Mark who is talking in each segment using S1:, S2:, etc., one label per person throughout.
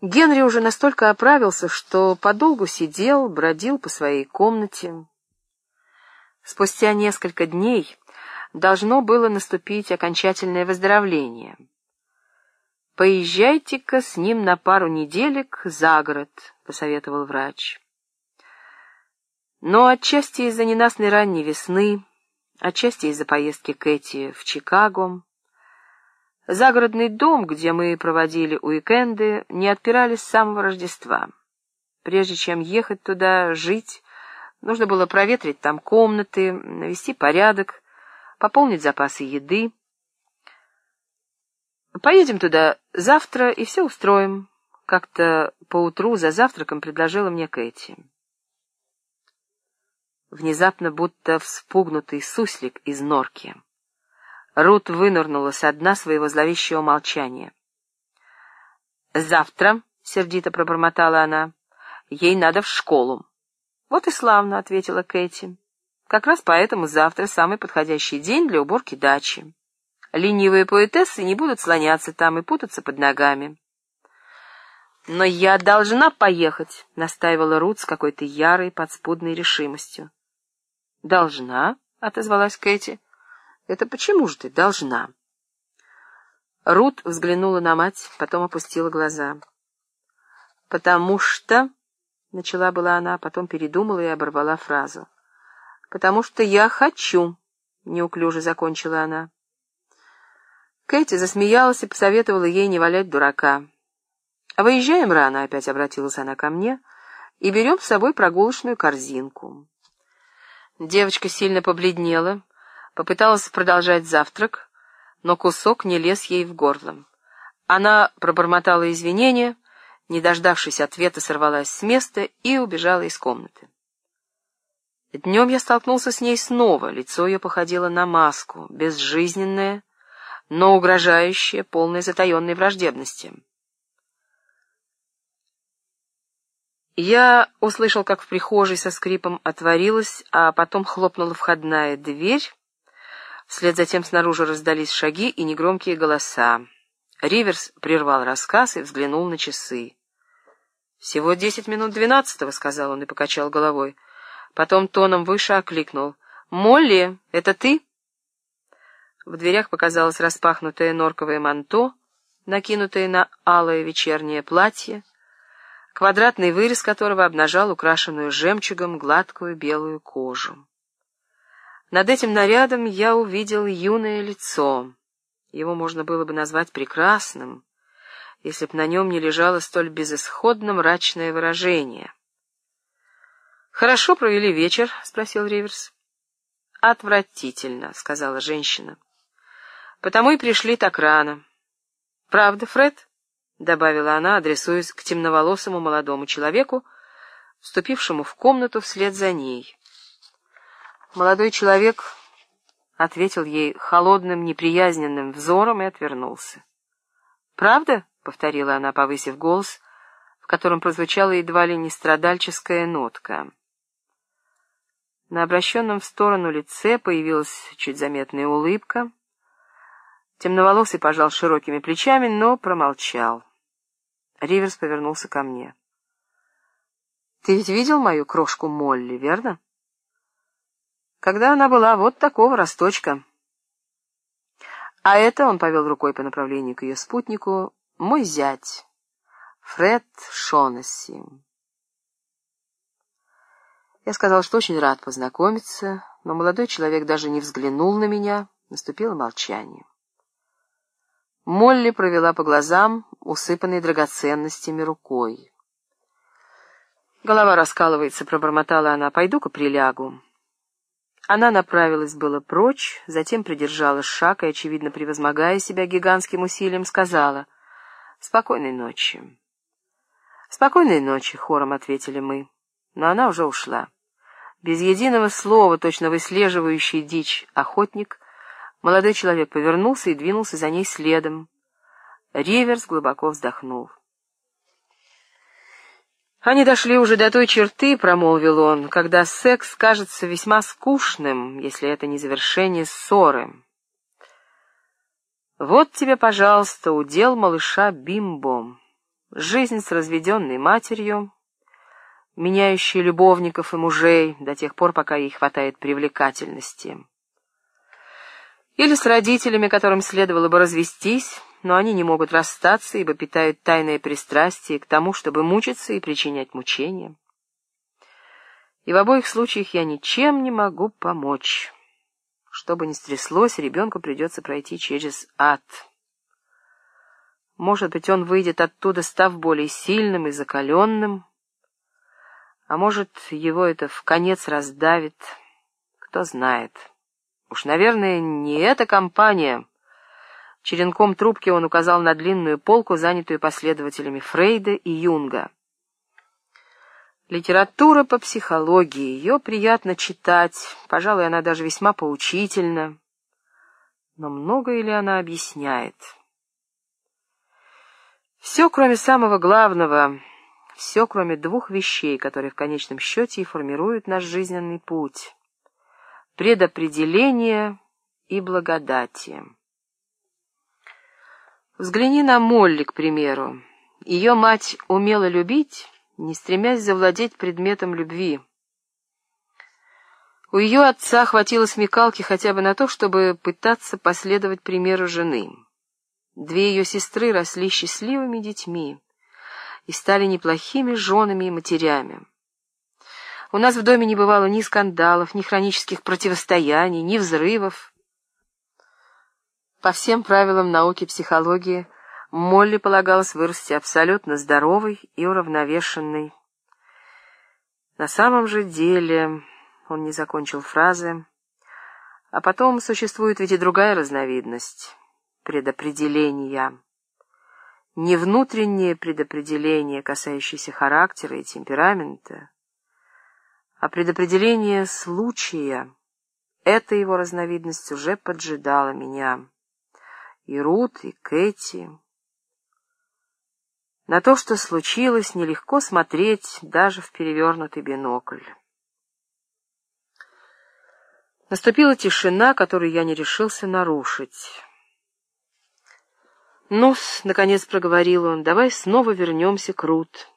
S1: Генри уже настолько оправился, что подолгу сидел, бродил по своей комнате. Спустя несколько дней должно было наступить окончательное выздоровление. «Поезжайте-ка с ним на пару неделек за город», — посоветовал врач. Но отчасти из-за ненастной ранней весны, отчасти из-за поездки Кэти в Чикаго, загородный дом, где мы проводили уикенды, не отпирали с самого Рождества. Прежде чем ехать туда жить, нужно было проветрить там комнаты, навести порядок, пополнить запасы еды. Поедем туда завтра и все устроим. Как-то поутру за завтраком предложила мне Кэти. Внезапно, будто вспугнутый суслик из норки. Рут вынырнула со дна своего зловещего молчания. «Завтра», — сердито пробормотала она, — «ей надо в школу». «Вот и славно», — ответила Кэти. «Как раз поэтому завтра самый подходящий день для уборки дачи. Ленивые поэтессы не будут слоняться там и путаться под ногами». «Но я должна поехать», — настаивала Рут с какой-то ярой подспудной решимостью. «Должна?» — отозвалась Кэти. «Это почему же ты должна?» Рут взглянула на мать, потом опустила глаза. «Потому что...» — начала была она, потом передумала и оборвала фразу. «Потому что я хочу», — неуклюже закончила она. Кэти засмеялась и посоветовала ей не валять дурака. «Выезжаем рано», — опять обратилась она ко мне, — «и берем с собой прогулочную корзинку». Девочка сильно побледнела, попыталась продолжать завтрак, но кусок не лез ей в горло. Она пробормотала извинения, не дождавшись ответа, сорвалась с места и убежала из комнаты. Днем я столкнулся с ней снова, лицо ее походило на маску, безжизненное, но угрожающее, полное затаенной враждебности. Я услышал, как в прихожей со скрипом отворилась, а потом хлопнула входная дверь. Вслед за тем снаружи раздались шаги и негромкие голоса. Риверс прервал рассказ и взглянул на часы. «Всего десять минут двенадцатого», — сказал он и покачал головой. Потом тоном выше окликнул. «Молли, это ты?» В дверях показалось распахнутое норковое манто, накинутое на алое вечернее платье, квадратный вырез которого обнажал украшенную жемчугом гладкую белую кожу. Над этим нарядом я увидел юное лицо. Его можно было бы назвать прекрасным, если б на нем не лежало столь безысходно мрачное выражение. «Хорошо провели вечер?» — спросил Риверс. «Отвратительно», — сказала женщина. «Потому и пришли так рано. Правда, Фред?» — добавила она, адресуясь к темноволосому молодому человеку, вступившему в комнату вслед за ней. Молодой человек ответил ей холодным, неприязненным взором и отвернулся. «Правда?» — повторила она, повысив голос, в котором прозвучала едва ли не страдальческая нотка. На обращенном в сторону лице появилась чуть заметная улыбка. Темноволосый пожал широкими плечами, но промолчал. Риверс повернулся ко мне. «Ты ведь видел мою крошку Молли, верно?» «Когда она была вот такого росточка». «А это, — он повел рукой по направлению к ее спутнику, — мой зять, Фред Шонесси». Я сказал, что очень рад познакомиться, но молодой человек даже не взглянул на меня, наступило молчание. Молли провела по глазам, усыпанной драгоценностями рукой. «Голова раскалывается», — пробормотала она, — «пойду-ка прилягу». Она направилась было прочь, затем придержала шаг и, очевидно, превозмогая себя гигантским усилием, сказала «Спокойной ночи». «Спокойной ночи», — хором ответили мы, но она уже ушла. Без единого слова, точно выслеживающий дичь охотник — Молодой человек повернулся и двинулся за ней следом. Риверс глубоко вздохнул. «Они дошли уже до той черты, — промолвил он, — когда секс кажется весьма скучным, если это не завершение ссоры. Вот тебе, пожалуйста, удел малыша Бимбо. жизнь с разведенной матерью, меняющая любовников и мужей до тех пор, пока ей хватает привлекательности. Или с родителями, которым следовало бы развестись, но они не могут расстаться, ибо питают тайное пристрастие к тому, чтобы мучиться и причинять мучения. И в обоих случаях я ничем не могу помочь. Что бы ни стряслось, ребенку придется пройти через ад. Может быть, он выйдет оттуда, став более сильным и закаленным, а может, его это в конец раздавит, кто знает. Уж, наверное, не эта компания. Черенком трубки он указал на длинную полку, занятую последователями Фрейда и Юнга. Литература по психологии, ее приятно читать, пожалуй, она даже весьма поучительна. Но многое ли она объясняет? Все, кроме самого главного, все, кроме двух вещей, которые в конечном счете и формируют наш жизненный путь — предопределение и благодати. Взгляни на Молли, к примеру. Ее мать умела любить не стремясь завладеть предметом любви. У ее отца хватило смекалки хотя бы на то, чтобы пытаться последовать примеру жены. Две ее сестры росли счастливыми детьми и стали неплохими женами и матерями. У нас в доме не бывало ни скандалов, ни хронических противостояний, ни взрывов. По всем правилам науки психологии – Молли полагалось вырасти абсолютно здоровой и уравновешенной. На самом же деле он не закончил фразы. А потом существует ведь и другая разновидность — предопределения. Не внутреннее предопределение, касающееся характера и темперамента, а предопределение случая. Эта его разновидность уже поджидала меня. И Рут, и Кэти... На то, что случилось, нелегко смотреть даже в перевернутый бинокль. Наступила тишина, которую я не решился нарушить. ну наконец проговорил он, — «давай снова вернемся к Рут.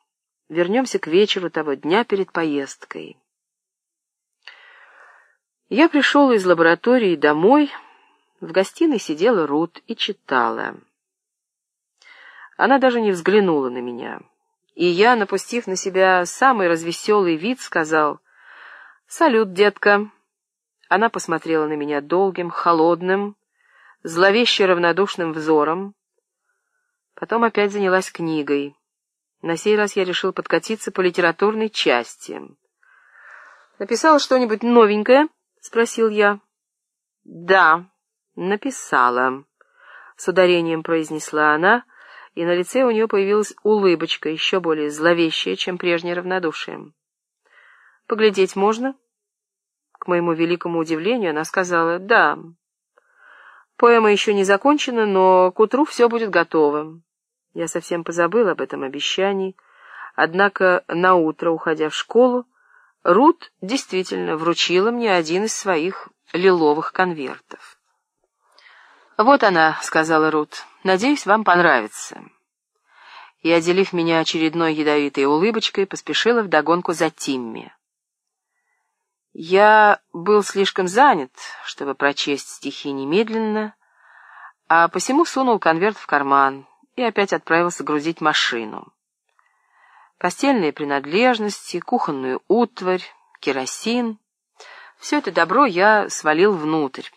S1: Вернемся к вечеру того дня перед поездкой». Я пришел из лаборатории домой. В гостиной сидела Рут и читала. Она даже не взглянула на меня. И я, напустив на себя самый развеселый вид, сказал «Салют, детка». Она посмотрела на меня долгим, холодным, зловеще равнодушным взором. Потом опять занялась книгой. На сей раз я решил подкатиться по литературной части. «Написала что-нибудь новенькое?» — спросил я. «Да, написала», — с ударением произнесла она, и на лице у нее появилась улыбочка, еще более зловещая, чем прежнее равнодушие. «Поглядеть можно?» К моему великому удивлению она сказала «да». Поэма еще не закончена, но к утру все будет готово. Я совсем позабыл об этом обещании, однако на утро, уходя в школу, Рут действительно вручила мне один из своих лиловых конвертов. «Вот она», — сказала Рут. «Надеюсь, вам понравится». И, отделив меня очередной ядовитой улыбочкой, поспешила вдогонку за Тимми. Я был слишком занят, чтобы прочесть стихи немедленно, а посему сунул конверт в карман и опять отправился грузить машину. Постельные принадлежности, кухонную утварь, керосин — все это добро я свалил внутрь.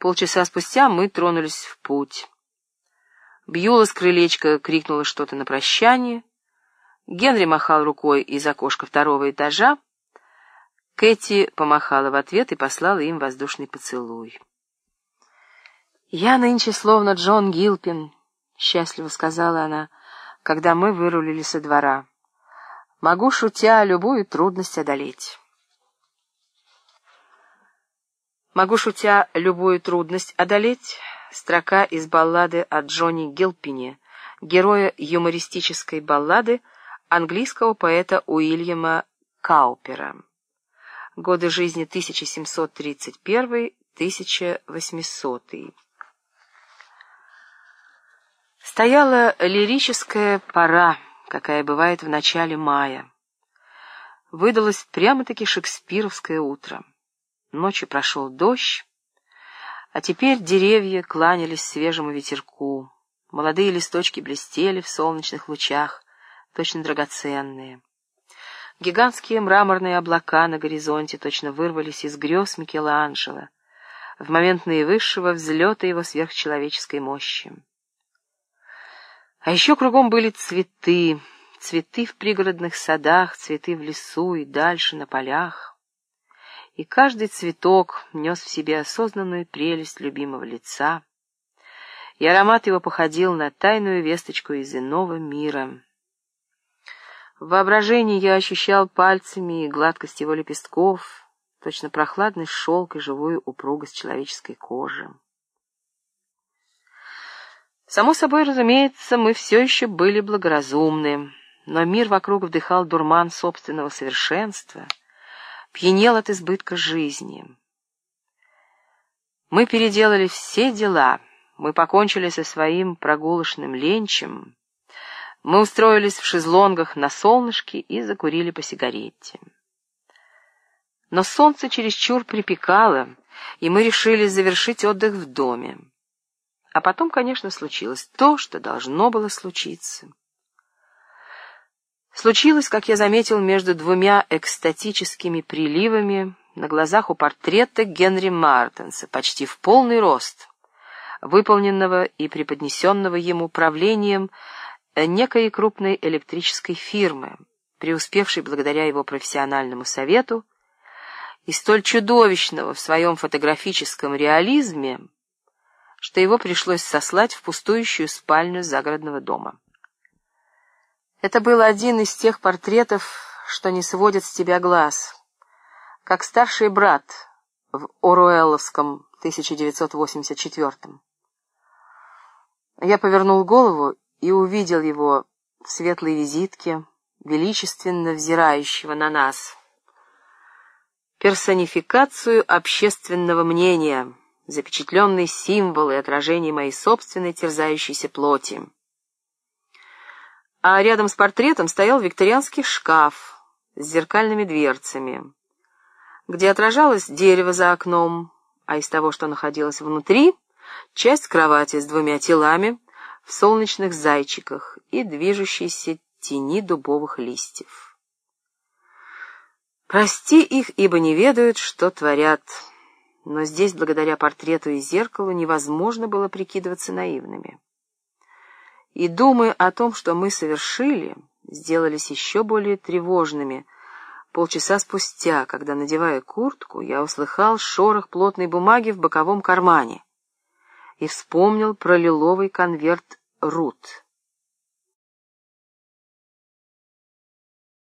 S1: Полчаса спустя мы тронулись в путь. Бьюла с крылечка крикнула что-то на прощание. Генри махал рукой из окошка второго этажа. Кэти помахала в ответ и послала им воздушный поцелуй. «Я нынче словно Джон Гилпин», — счастливо сказала она, когда мы вырулили со двора. «Могу, шутя, любую трудность одолеть». Могу, шутя, любую трудность одолеть, строка из баллады о Джонни Гилпине, героя юмористической баллады английского поэта Уильяма Каупера. Годы жизни 1731-1800. Стояла лирическая пора, какая бывает в начале мая. Выдалось прямо-таки шекспировское утро. Ночью прошел дождь, а теперь деревья кланялись свежему ветерку. Молодые листочки блестели в солнечных лучах, точно драгоценные. Гигантские мраморные облака на горизонте точно вырвались из грез Микеланджело в момент наивысшего взлета его сверхчеловеческой мощи. А еще кругом были цветы, цветы в пригородных садах, цветы в лесу и дальше на полях. И каждый цветок нес в себе осознанную прелесть любимого лица, и аромат его походил на тайную весточку из иного мира. В воображении я ощущал пальцами гладкость его лепестков, точно прохладный шелк и живую упругость человеческой кожи. Само собой, разумеется, мы все еще были благоразумны, но мир вокруг вдыхал дурман собственного совершенства, пьянел от избытка жизни. Мы переделали все дела, мы покончили со своим прогулочным ленчем, мы устроились в шезлонгах на солнышке и закурили по сигарете. Но солнце чересчур припекало, и мы решили завершить отдых в доме. А потом, конечно, случилось то, что должно было случиться. Случилось, как я заметил, между двумя экстатическими приливами на глазах у портрета Генри Мартенса, почти в полный рост, выполненного и преподнесенного ему правлением некой крупной электрической фирмы, преуспевшей благодаря его профессиональному совету, и столь чудовищного в своем фотографическом реализме, что его пришлось сослать в пустующую спальню загородного дома. Это был один из тех портретов, что не сводят с тебя глаз, как старший брат в Оруэлловском 1984 -м. Я повернул голову и увидел его в светлой визитке, величественно взирающего на нас. Персонификацию общественного мнения — запечатленный символ и отражение моей собственной терзающейся плоти. А рядом с портретом стоял викторианский шкаф с зеркальными дверцами, где отражалось дерево за окном, а из того, что находилось внутри, часть кровати с двумя телами в солнечных зайчиках и движущейся тени дубовых листьев. Прости их, ибо не ведают, что творят но здесь, благодаря портрету и зеркалу, невозможно было прикидываться наивными. И думы о том, что мы совершили, сделались еще более тревожными. Полчаса спустя, когда, надевая куртку, я услыхал шорох плотной бумаги в боковом кармане и вспомнил про лиловый конверт Рут.